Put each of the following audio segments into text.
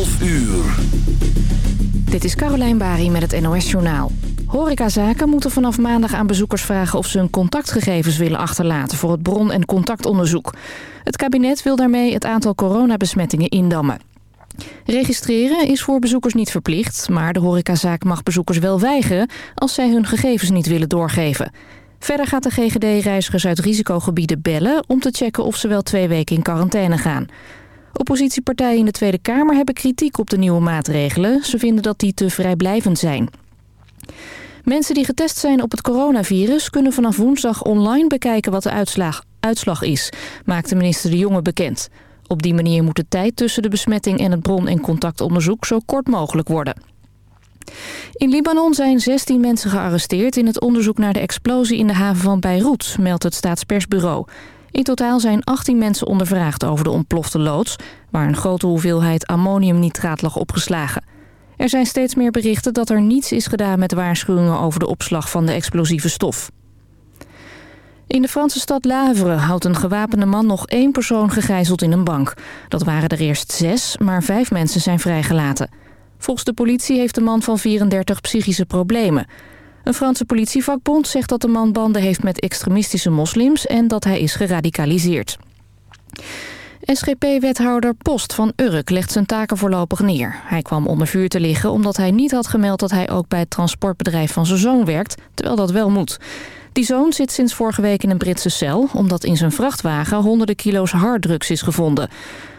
12 uur. Dit is Carolijn Bari met het NOS Journaal. Horecazaken moeten vanaf maandag aan bezoekers vragen of ze hun contactgegevens willen achterlaten voor het bron- en contactonderzoek. Het kabinet wil daarmee het aantal coronabesmettingen indammen. Registreren is voor bezoekers niet verplicht, maar de horecazaak mag bezoekers wel weigeren als zij hun gegevens niet willen doorgeven. Verder gaat de GGD reizigers uit risicogebieden bellen om te checken of ze wel twee weken in quarantaine gaan. Oppositiepartijen in de Tweede Kamer hebben kritiek op de nieuwe maatregelen. Ze vinden dat die te vrijblijvend zijn. Mensen die getest zijn op het coronavirus kunnen vanaf woensdag online bekijken wat de uitslag, uitslag is, maakte minister De Jonge bekend. Op die manier moet de tijd tussen de besmetting en het bron- en contactonderzoek zo kort mogelijk worden. In Libanon zijn 16 mensen gearresteerd in het onderzoek naar de explosie in de haven van Beirut, meldt het staatspersbureau. In totaal zijn 18 mensen ondervraagd over de ontplofte loods... waar een grote hoeveelheid ammoniumnitraat lag opgeslagen. Er zijn steeds meer berichten dat er niets is gedaan met waarschuwingen... over de opslag van de explosieve stof. In de Franse stad Lavre houdt een gewapende man nog één persoon gegijzeld in een bank. Dat waren er eerst zes, maar vijf mensen zijn vrijgelaten. Volgens de politie heeft de man van 34 psychische problemen... Een Franse politievakbond zegt dat de man banden heeft met extremistische moslims en dat hij is geradicaliseerd. SGP-wethouder Post van Urk legt zijn taken voorlopig neer. Hij kwam onder vuur te liggen omdat hij niet had gemeld dat hij ook bij het transportbedrijf van zijn zoon werkt, terwijl dat wel moet. Die zoon zit sinds vorige week in een Britse cel, omdat in zijn vrachtwagen honderden kilo's harddrugs is gevonden.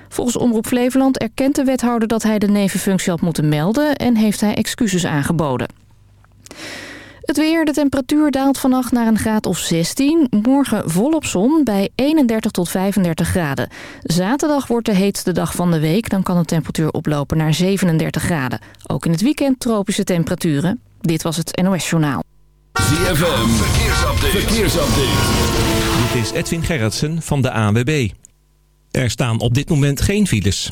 Volgens Omroep Flevoland erkent de wethouder dat hij de nevenfunctie had moeten melden en heeft hij excuses aangeboden. Het weer, de temperatuur daalt vannacht naar een graad of 16. Morgen volop zon bij 31 tot 35 graden. Zaterdag wordt de heetste dag van de week. Dan kan de temperatuur oplopen naar 37 graden. Ook in het weekend tropische temperaturen. Dit was het NOS Journaal. ZFM, verkeersupdate. verkeersupdate. Dit is Edwin Gerritsen van de ANWB. Er staan op dit moment geen files.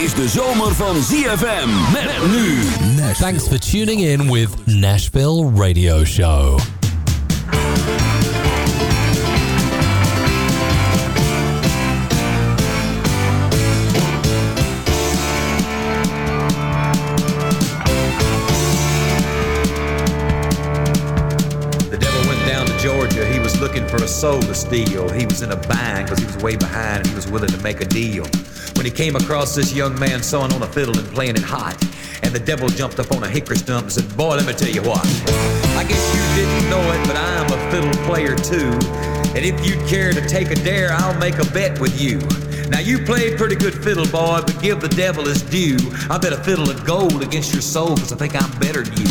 Dit is de zomer van ZFM. Met nu. Thanks for tuning in with Nashville Radio Show. The devil went down to Georgia. He was looking for a soul to steal. He was in a bind because he was way behind and he was willing to make a deal. When he came across this young man sewing on a fiddle and playing it hot, and the devil jumped up on a hickory stump and said, Boy, let me tell you what. I guess you didn't know it, but I'm a fiddle player too. And if you'd care to take a dare, I'll make a bet with you. Now you play pretty good fiddle, boy, but give the devil his due. I bet a fiddle of gold against your soul, cause I think I'm better than you.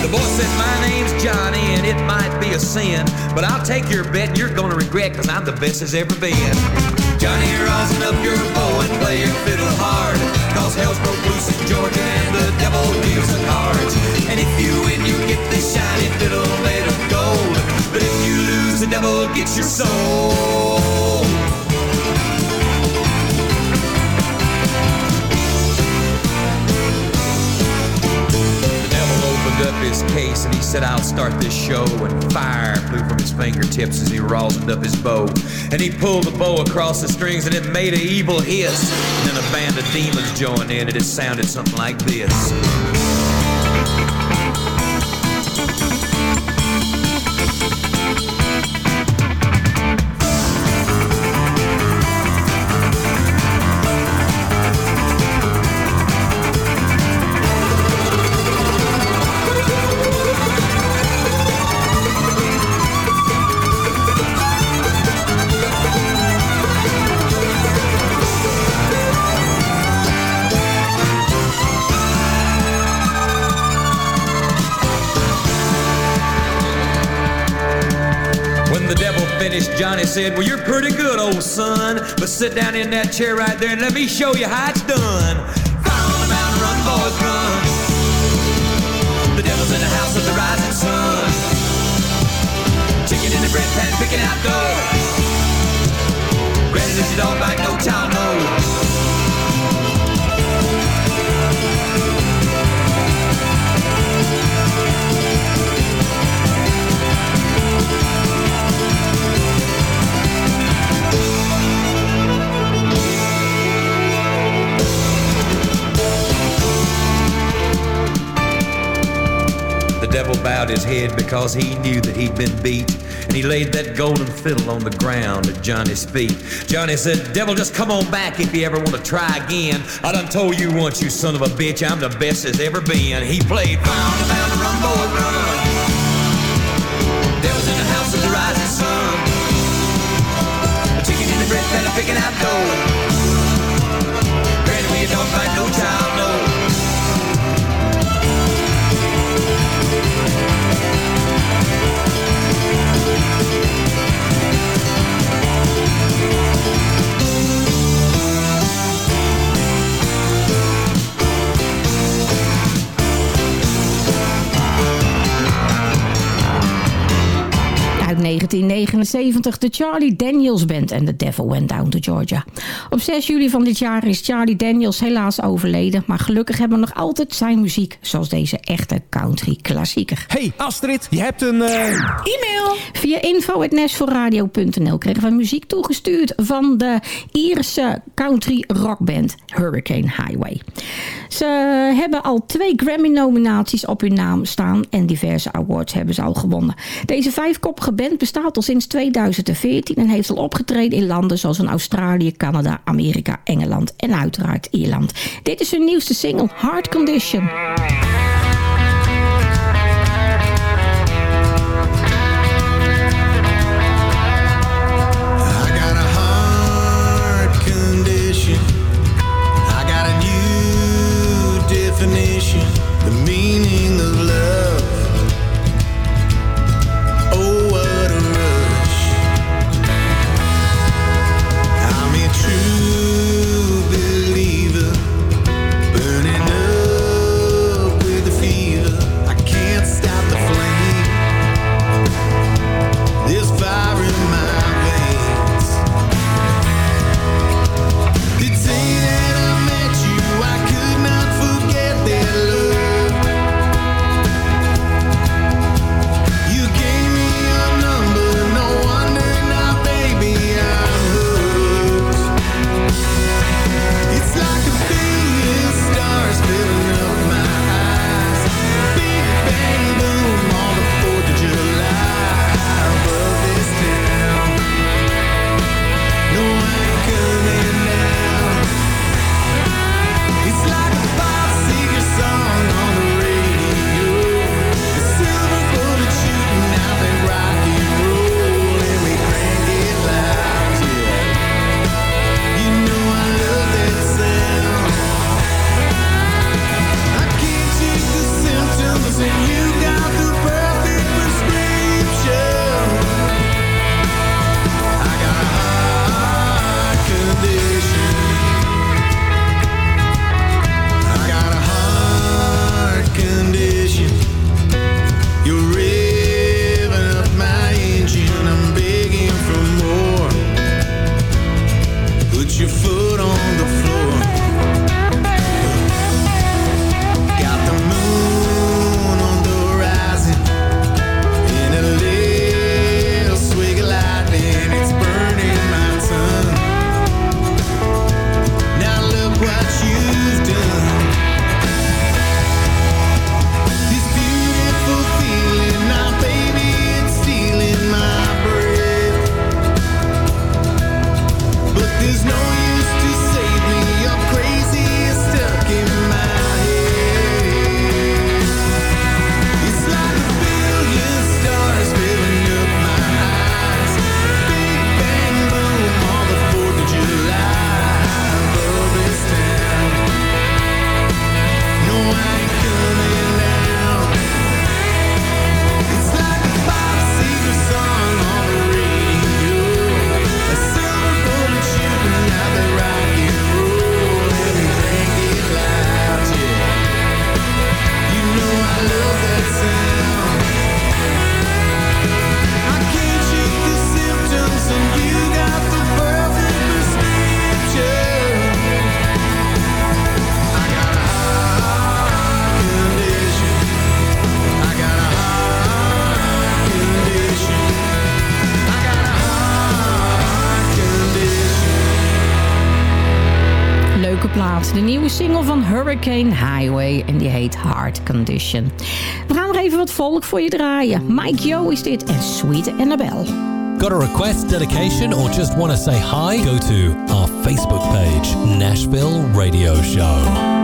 The boy said, My name's Johnny, and it might be a sin, but I'll take your bet and you're gonna regret, cause I'm the best there's ever been. Johnny, rosin up your bow and play your fiddle hard, cause hell's broke loose in Georgia and the devil deals the cards. And if you win, you get this shiny fiddle made of gold, but if you lose, the devil gets your soul. The devil opened up his case and he said, I'll start this show. And fire fingertips as he rosined up his bow. And he pulled the bow across the strings and it made an evil hiss. And then a band of demons joined in and it sounded something like this. said, Well, you're pretty good, old son. But sit down in that chair right there and let me show you how it's done. Fire on the mountain, run, boys, run. The devil's in the house of the rising sun. Chicken in the bread pan, picking out dough. Ready if you don't bite, no child knows. Bowed his head because he knew that he'd been beat. And he laid that golden fiddle on the ground at Johnny's feet. Johnny said, Devil, just come on back if you ever want to try again. I done told you once, you son of a bitch, I'm the best there's ever been. He played Round and Round, Run, Boy, Run. Devil's in the house of the rising sun. A chicken in the bread picking out dough. Granny, you don't fight no child, no. Uit 1979 de Charlie Daniels Band en The Devil Went Down to Georgia. Op 6 juli van dit jaar is Charlie Daniels helaas overleden. Maar gelukkig hebben we nog altijd zijn muziek. Zoals deze echte country klassieker. Hey Astrid, je hebt een... eh, E-mail! Via info.nashvilleradio.nl kregen we muziek toegestuurd van de Ierse country rockband Hurricane Highway. Ze hebben al twee Grammy-nominaties op hun naam staan en diverse awards hebben ze al gewonnen. Deze vijfkoppige band bestaat al sinds 2014 en heeft al opgetreden in landen zoals Australië, Canada, Amerika, Engeland en uiteraard Ierland. Dit is hun nieuwste single, Heart Condition. Highway. En die heet Heart Condition. We gaan nog even wat volk voor je draaien. Mike Yo is dit en Sweet Annabelle. Got a request, dedication, or just want to say hi? Go to our Facebook page, Nashville Radio Show.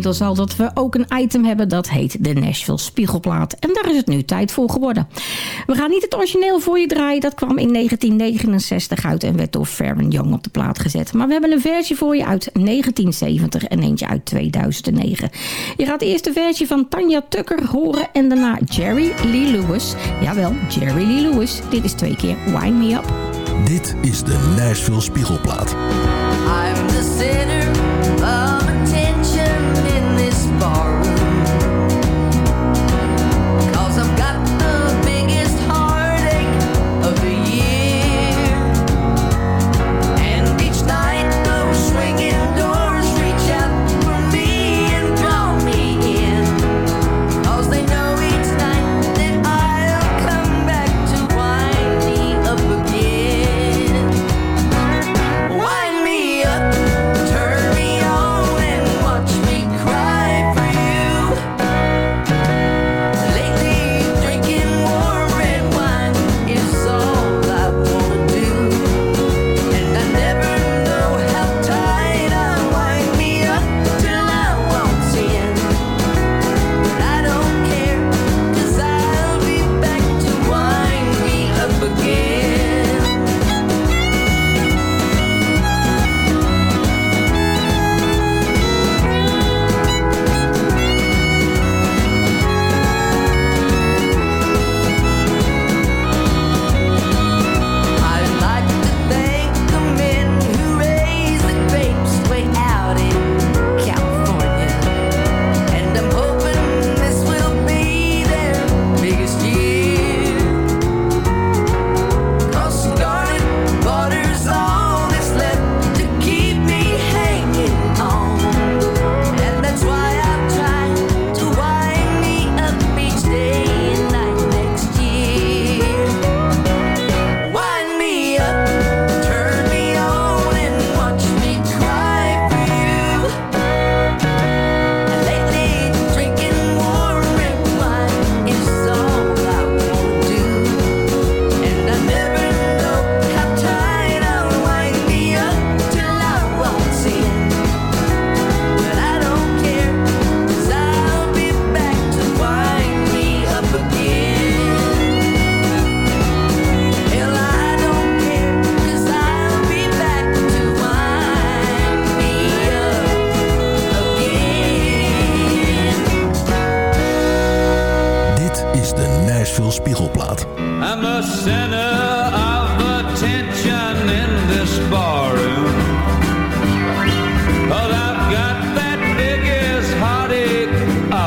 Inmiddels al dat we ook een item hebben dat heet de Nashville Spiegelplaat. En daar is het nu tijd voor geworden. We gaan niet het origineel voor je draaien. Dat kwam in 1969 uit en werd door Farron Young op de plaat gezet. Maar we hebben een versie voor je uit 1970 en eentje uit 2009. Je gaat eerst de versie van Tanya Tucker horen en daarna Jerry Lee Lewis. Jawel, Jerry Lee Lewis. Dit is twee keer Wind Me Up. Dit is de Nashville Spiegelplaat. I'm the center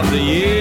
of the year.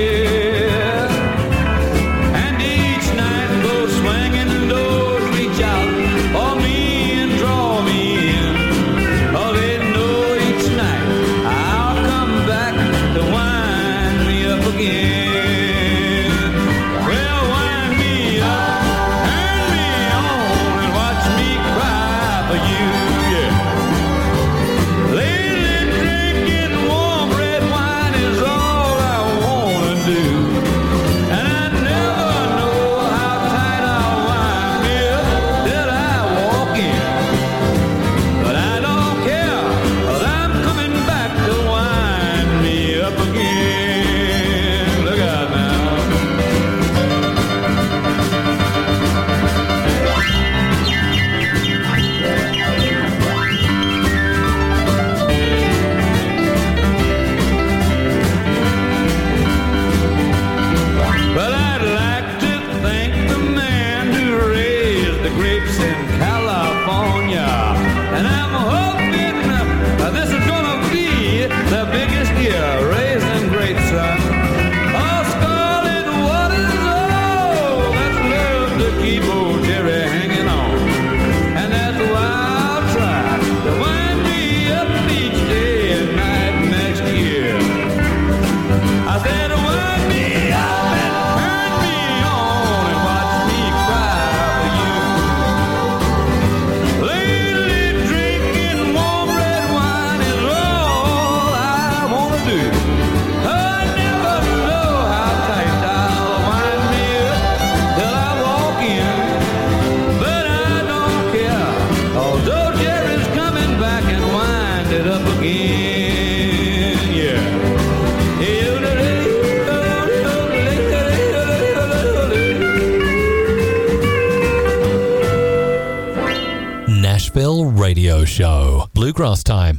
Show. Bluegrass Time.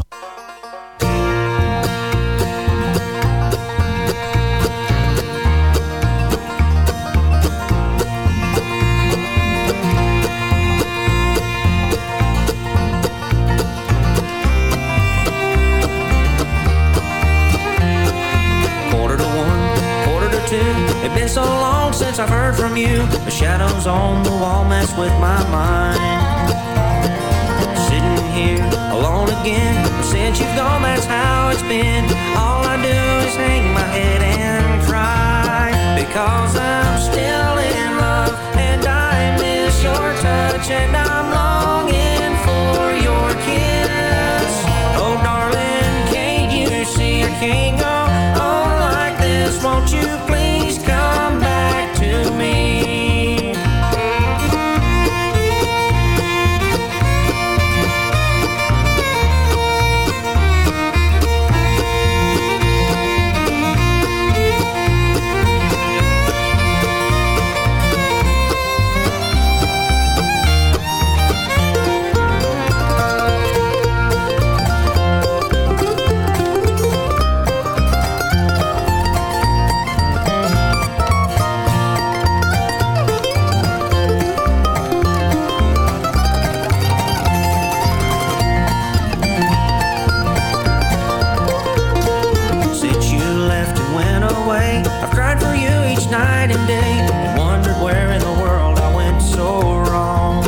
Quarter to one, quarter to two. It's been so long since I've heard from you. The shadows on the wall mess with my mind. Again. Since you've gone, that's how it's been. All I do is hang my head and cry. Because I'm still in love and I miss your touch and I'm longing for your kiss. Oh, darling, can't you see I can't go on like this? Won't you please away, I've cried for you each night and day and wondered where in the world I went so wrong.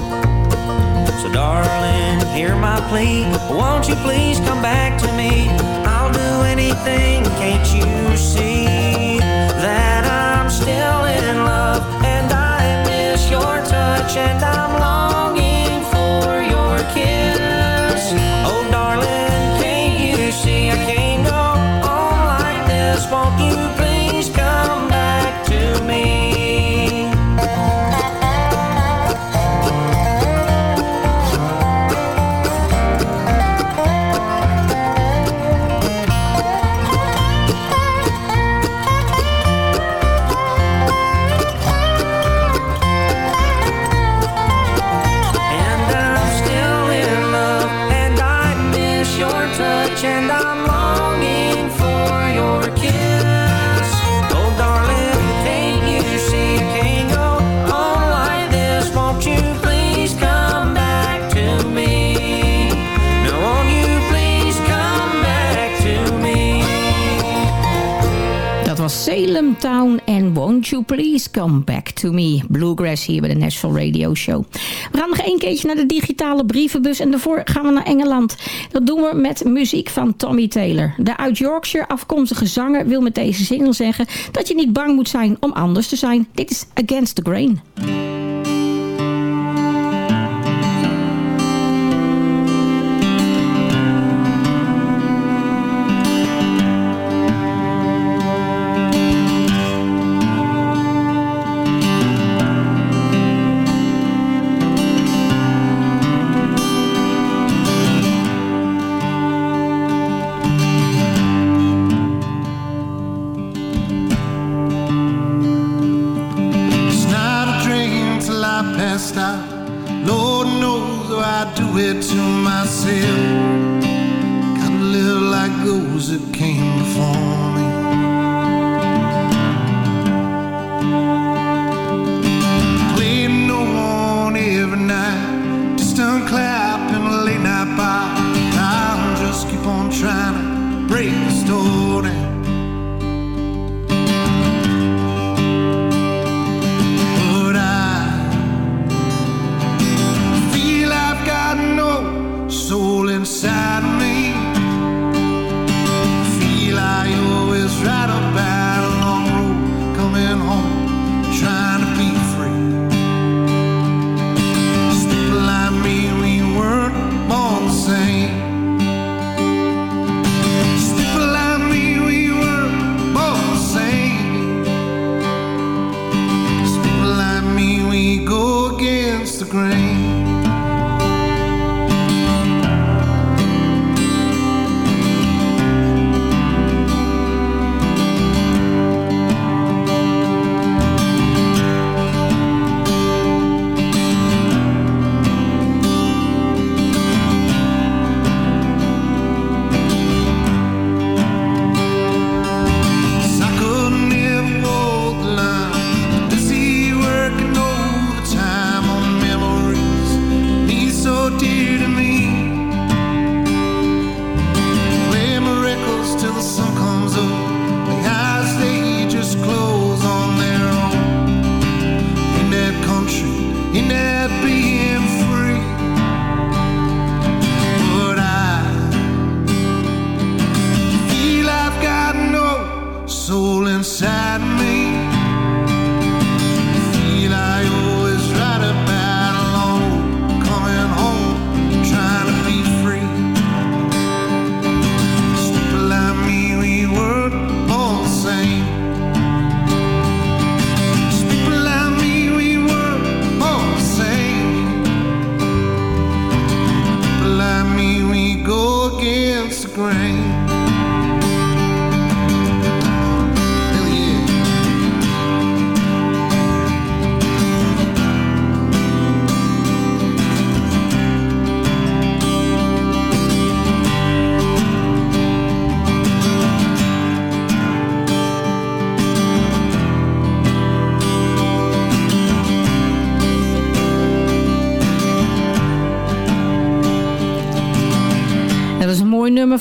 So, darling, hear my plea. Won't you please come back to me? I'll do anything, can't you see that I'm still in love and I miss your touch and I'm Won't You Please Come Back To Me. Bluegrass hier bij de National Radio Show. We gaan nog één keertje naar de digitale brievenbus en daarvoor gaan we naar Engeland. Dat doen we met muziek van Tommy Taylor. De uit Yorkshire afkomstige zanger wil met deze single zeggen... dat je niet bang moet zijn om anders te zijn. Dit is Against the Grain.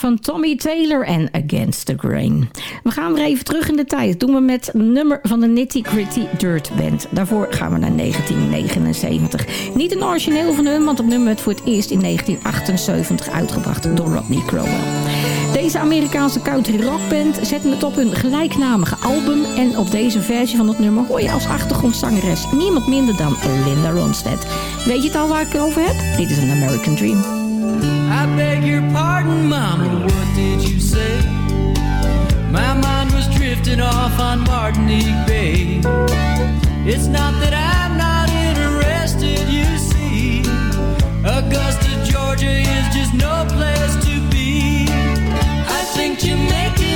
Van Tommy Taylor en Against the Grain. We gaan weer even terug in de tijd. Dat doen we met nummer van de Nitty Gritty Dirt Band. Daarvoor gaan we naar 1979. Niet een origineel van hun, want het nummer werd voor het eerst in 1978 uitgebracht door Rodney Crowell. Deze Amerikaanse country rockband zetten het op hun gelijknamige album. En op deze versie van het nummer hoor je als achtergrondzangeres niemand minder dan Linda Ronstadt. Weet je het al waar ik het over heb? Dit is een American Dream. Beg your pardon, Mama, what did you say? My mind was drifting off on Martinique Bay. It's not that I'm not interested, you see. Augusta, Georgia is just no place to be. I think Jamaican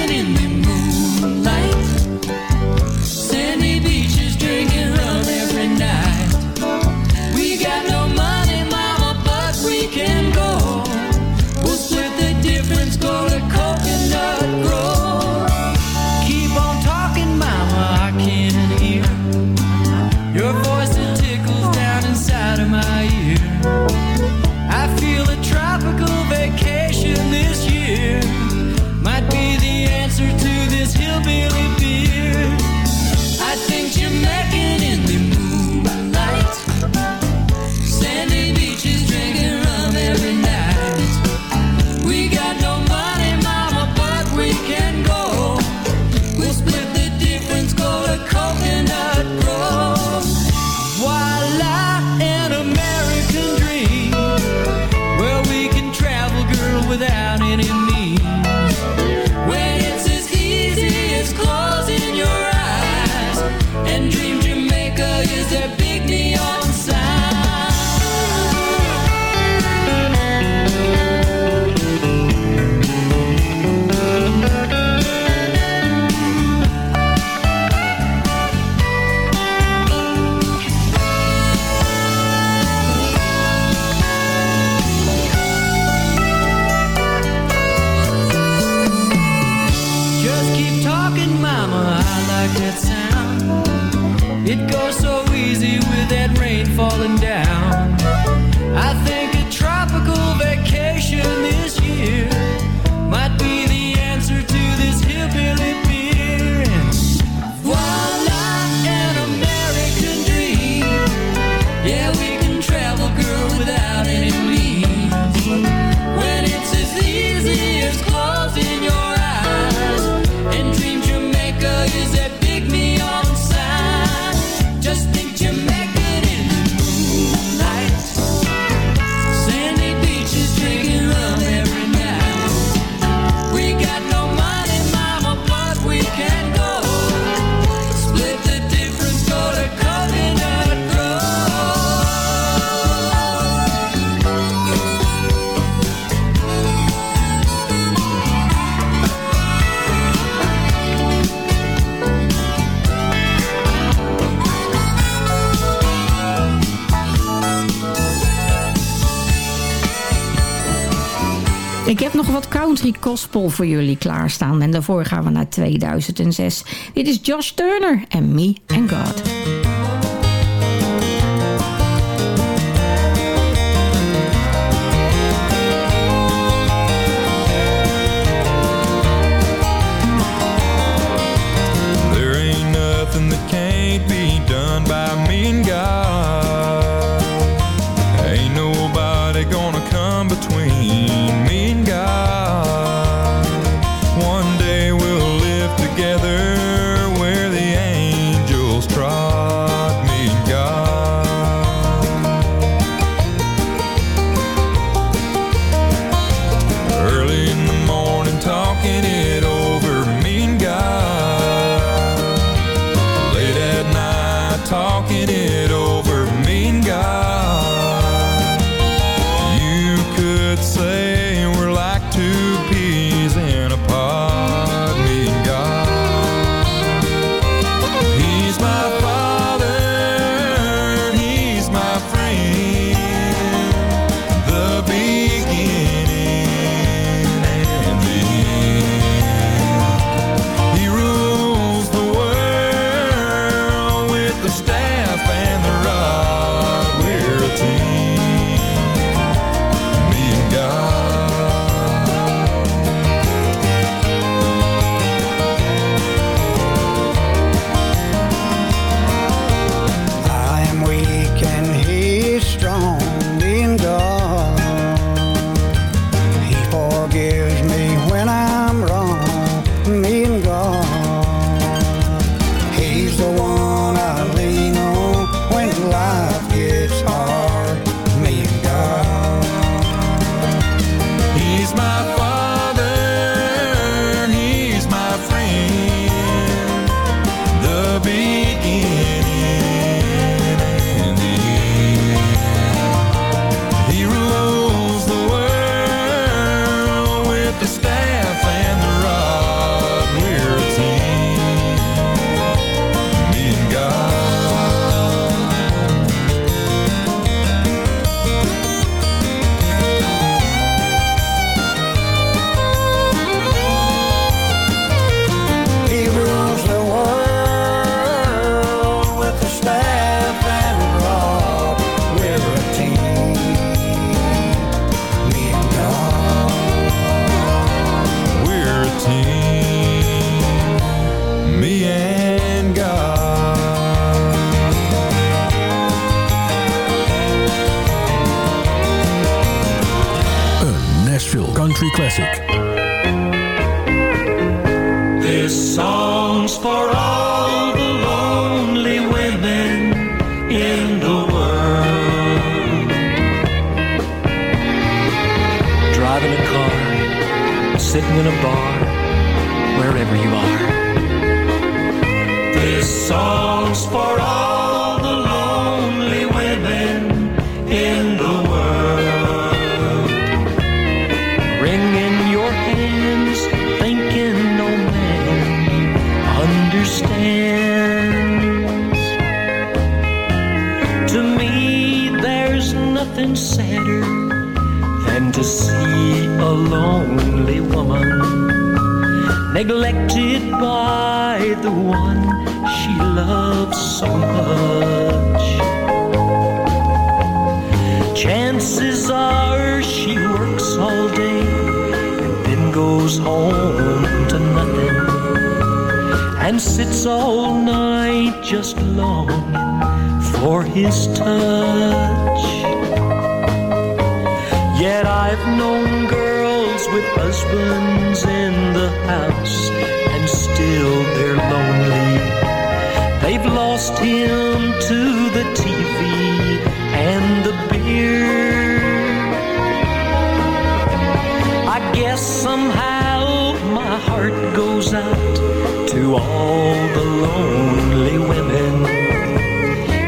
country gospel voor jullie klaarstaan. En daarvoor gaan we naar 2006. Dit is Josh Turner en Me and God. In a bar, neglected by the one she loves so much. Chances are she works all day and then goes home to nothing and sits all night just longing for his touch. Yet I've known with husbands in the house and still they're lonely. They've lost him to the TV and the beer. I guess somehow my heart goes out to all the lonely women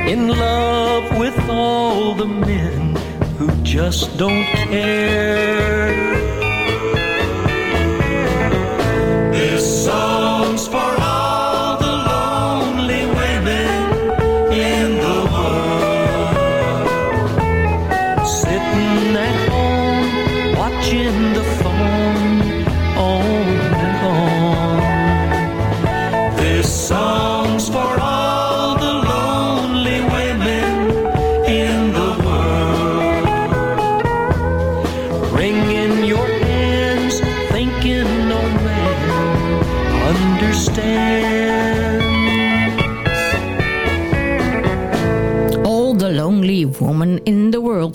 in love with all the men who just don't care.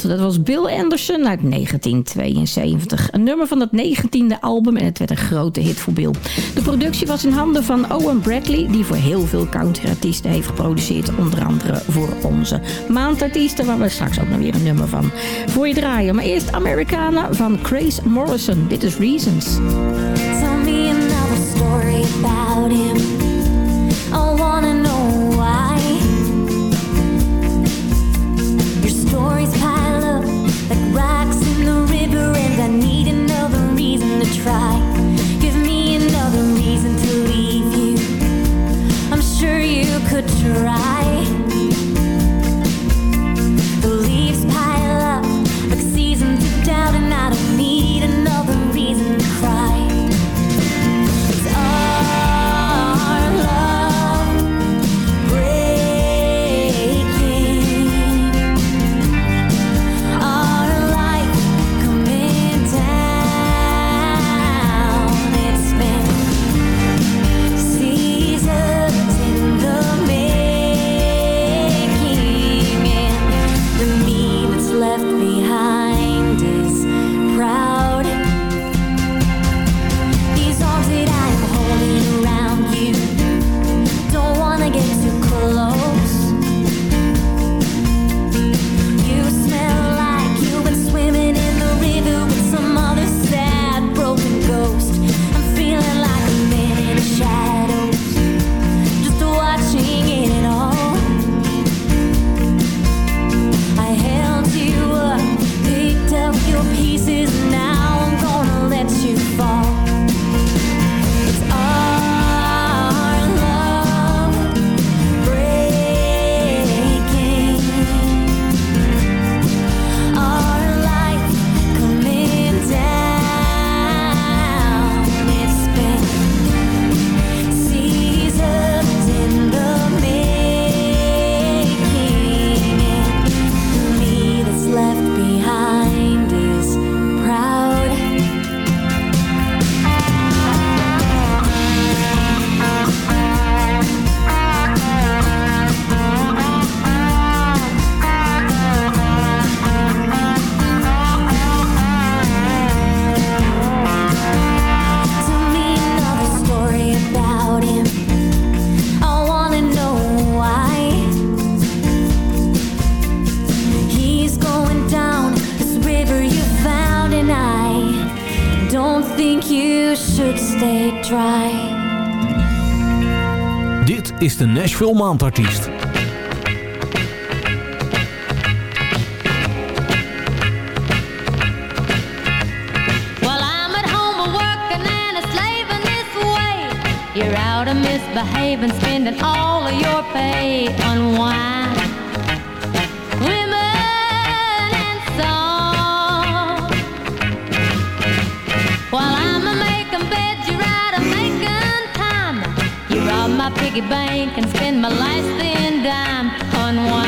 Dat was Bill Anderson uit 1972. Een nummer van het 19e album en het werd een grote hit voor Bill. De productie was in handen van Owen Bradley... die voor heel veel countryartiesten heeft geproduceerd. Onder andere voor onze maandartiesten... waar we straks ook nog weer een nummer van voor je draaien. Maar eerst Americana van Grace Morrison. Dit is Reasons. Tell me another story about him. Try. de Nashville Maandartiest. You're out of misbehaving, spending all of your pay. Unwind. piggy bank and spend my last thin dime on wine.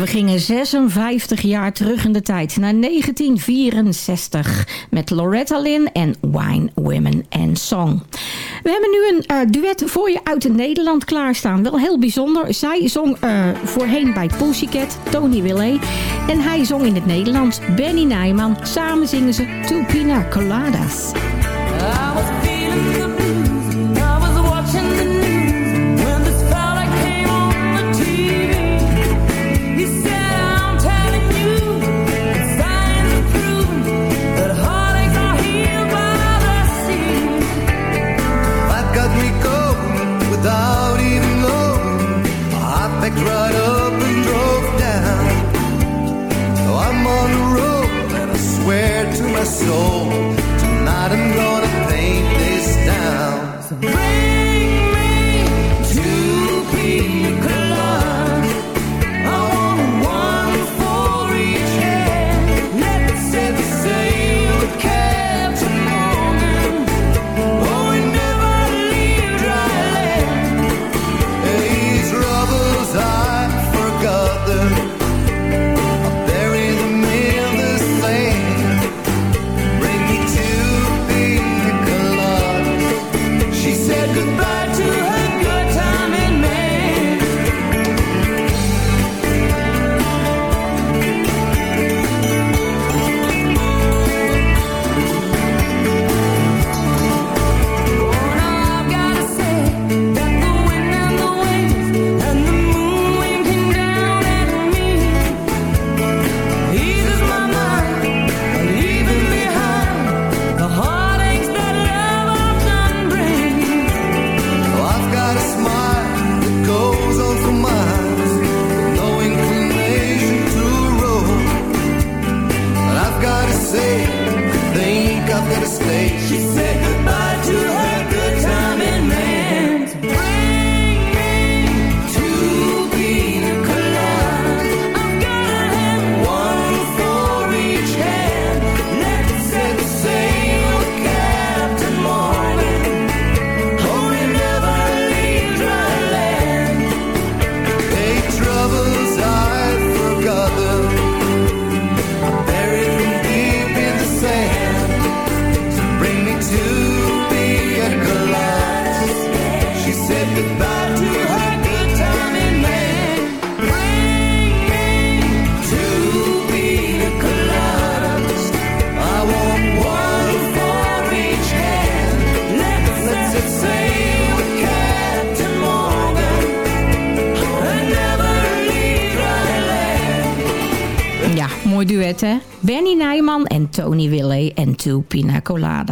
We gingen 56 jaar terug in de tijd naar 1964 met Loretta Lynn en Wine, Women and Song. We hebben nu een eh, duet voor je uit Nederland klaarstaan. Wel heel bijzonder. Zij zong eh, voorheen bij Pussycat, Tony Willet. En hij zong in het Nederlands, Benny Nijman. Samen zingen ze Two Pina Coladas. Ah, Oh.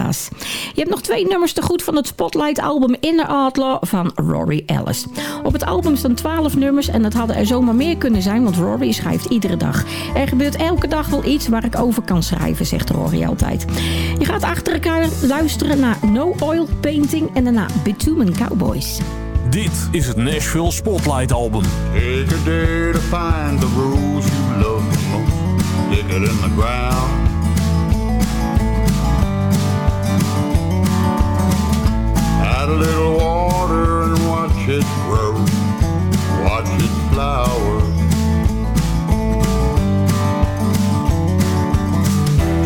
Je hebt nog twee nummers te goed van het Spotlight-album Inner Outlaw van Rory Ellis. Op het album staan 12 nummers en dat hadden er zomaar meer kunnen zijn, want Rory schrijft iedere dag. Er gebeurt elke dag wel iets waar ik over kan schrijven, zegt Rory altijd. Je gaat achter elkaar luisteren naar No Oil Painting en daarna Bitumen Cowboys. Dit is het Nashville Spotlight Album. Take day to find the rules you love the in the ground. it grow, watch it flower.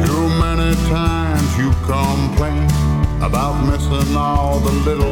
Too many times you complain about missing all the little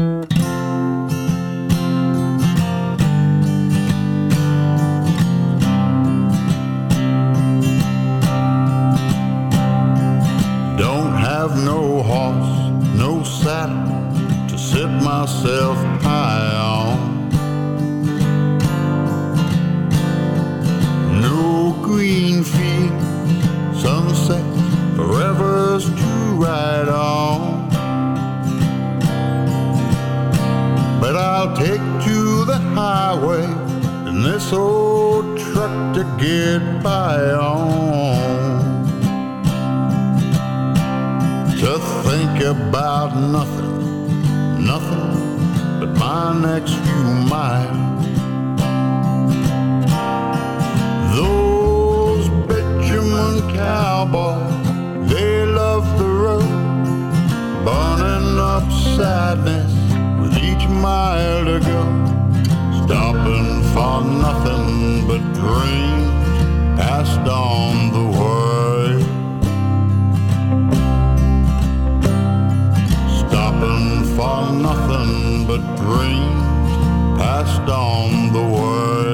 for nothing but dreams passed on the way.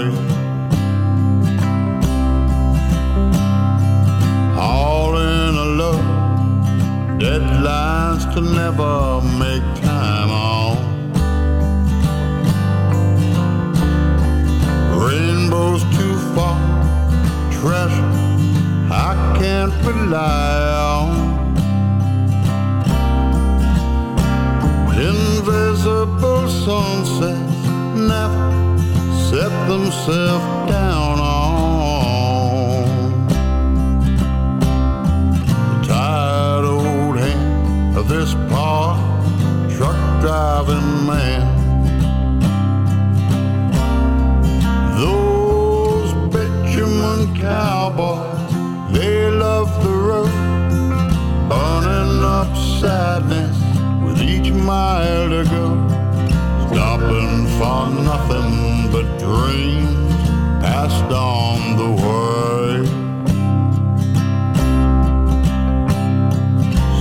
All in a look, deadlines to never make time on. Rainbows too far, treasure I can't rely. song never set themselves down on the tired old hand of this poor truck driving man. Those Benjamin cowboys, they love the road, burning up sadness with each mile to go for nothing but dreams passed on the way.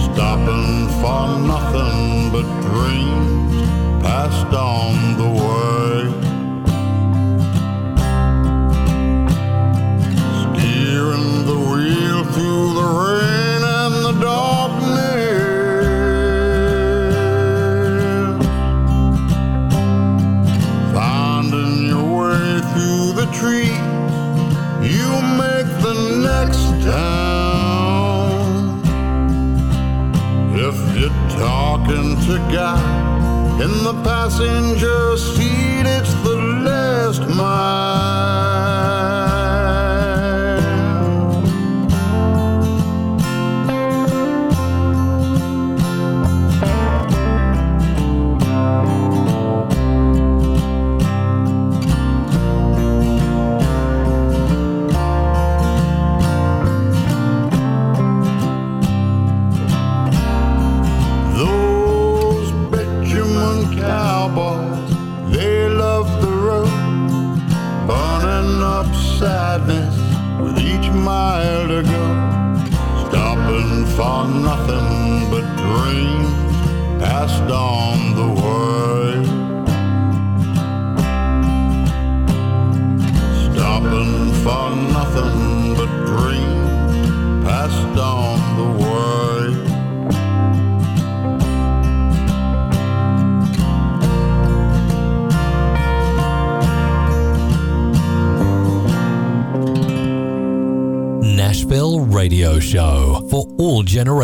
Stopping for nothing but dreams passed on the way. to God in the passenger seat.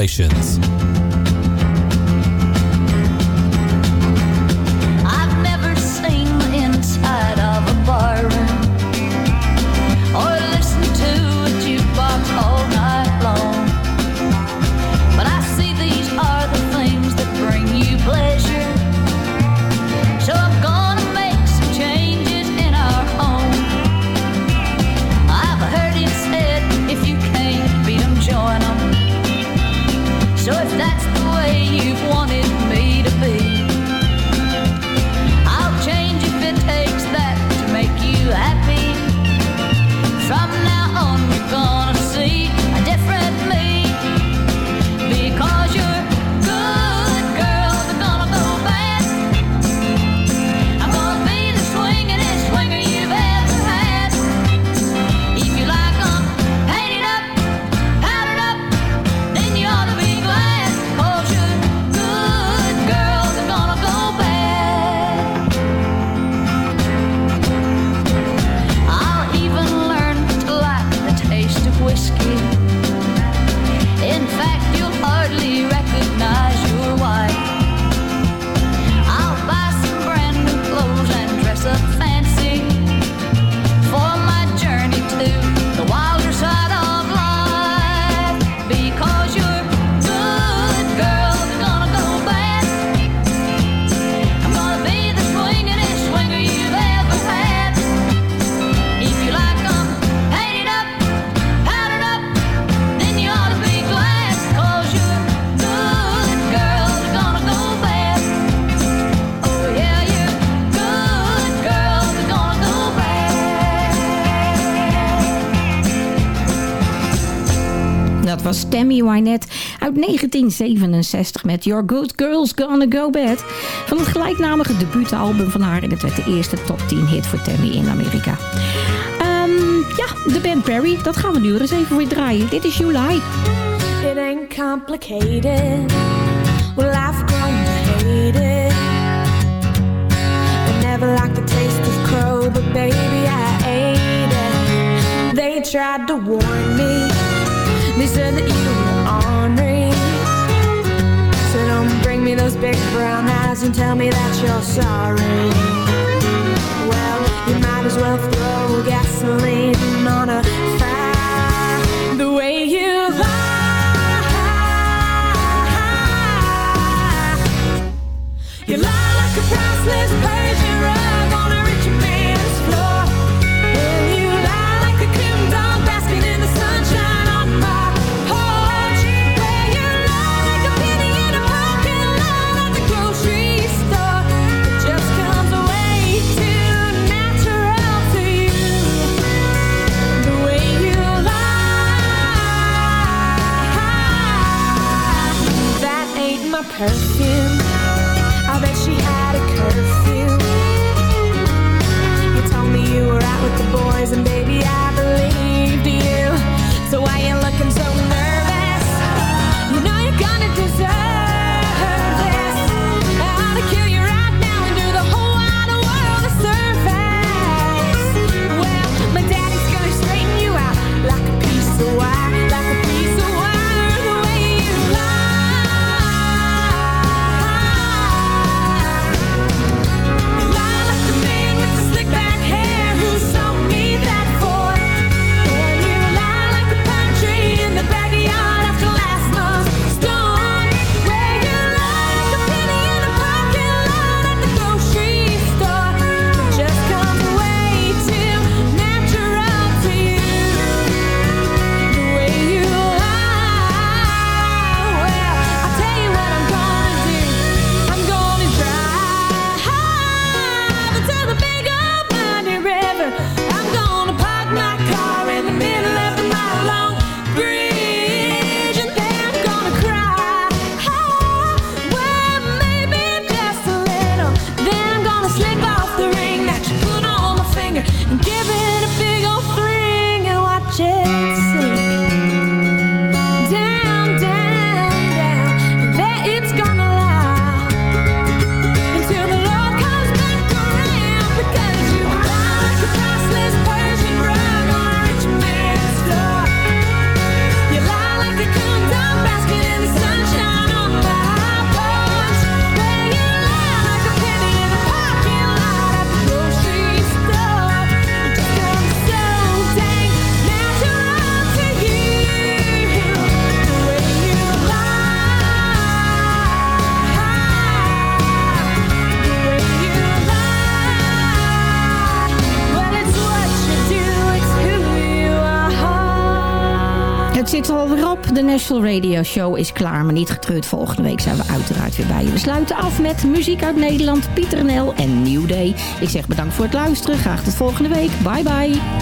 Generations. Uit 1967 met Your Good Girls Gonna Go Bad. Van het gelijknamige debuutalbum van haar. En het werd de eerste top 10 hit voor Tammy in Amerika. Ehm, ja, de band Perry, dat gaan we nu eens even weer draaien. Dit is July. It ain't complicated. Well, I've grown to hate it. I never liked the taste of crow, but baby, I ate it. They tried to warn me. They said that those big brown eyes and tell me that you're sorry. Well, you might as well throw gasoline. De Radio Show is klaar, maar niet getreurd. Volgende week zijn we uiteraard weer bij je. We sluiten af met muziek uit Nederland, Pieter Nel en New Day. Ik zeg bedankt voor het luisteren. Graag tot volgende week. Bye bye.